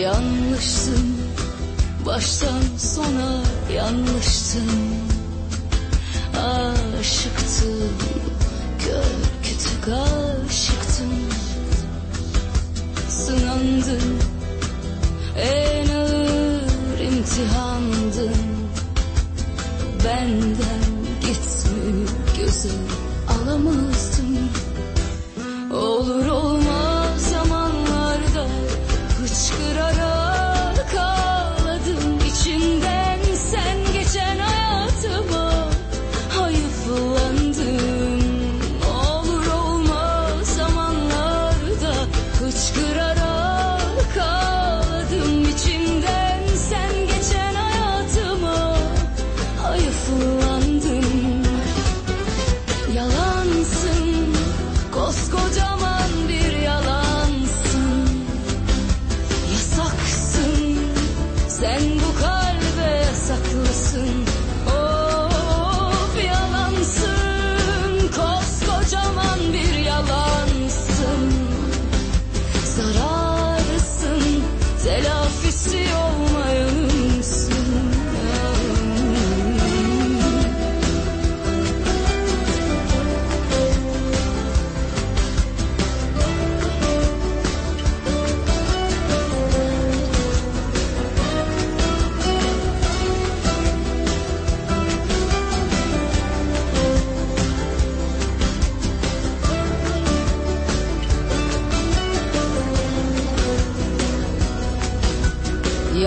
Yanlışsın Baştan sona yanlıştın Aşıktın Kör kütük aşıktın Sınandın En ağır imtihandın Benden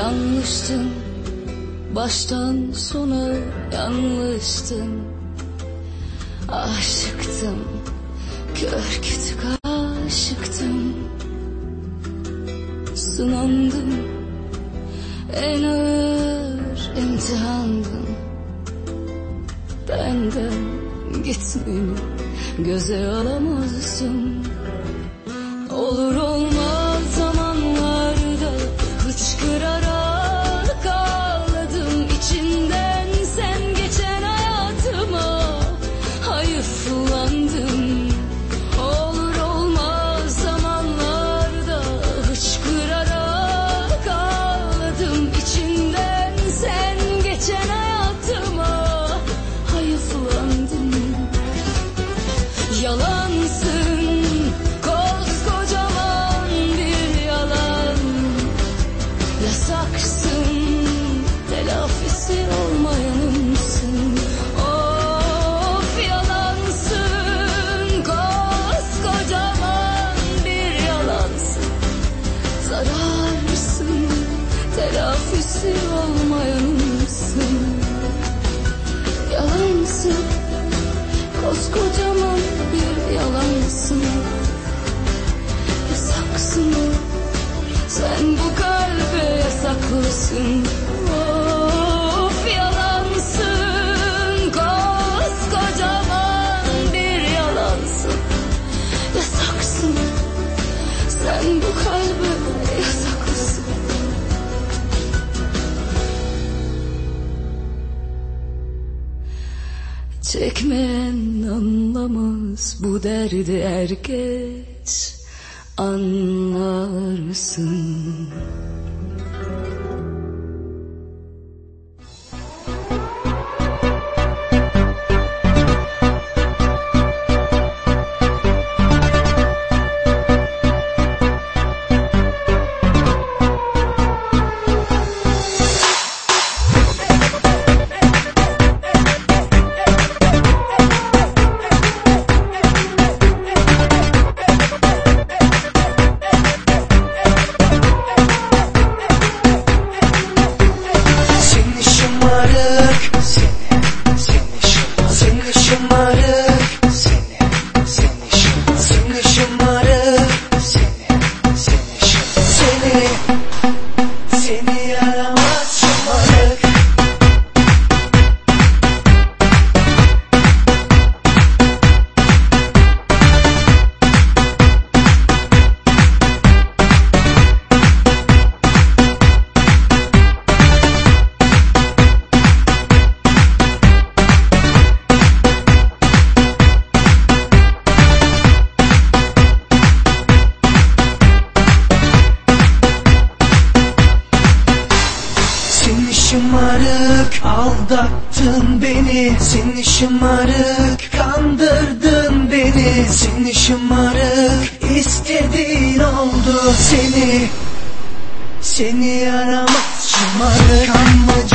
Yanlıştın Baştan sona yanlıştın. Aşıktım Kör kütük aşıktım. Sınandım En ağır imtihandım. Benden gitmeni göze alamazsın. Olur olmaz Yalansın. Koskocaman bir yalan. Yasaksın. Telafisi olmayanımsın. Of yalansın. Koskocaman bir yalansın. Zararsın. Telafisi olmayanımsın. Yalansın. Koskocaman Çekmeyen anlamaz bu derdi er geç anlarsın. Aldattın beni Seni şımarık. Kandırdın beni Seni şımarık. İstediğin oldu seni. Seni yaramaz şımarık. Kanmaca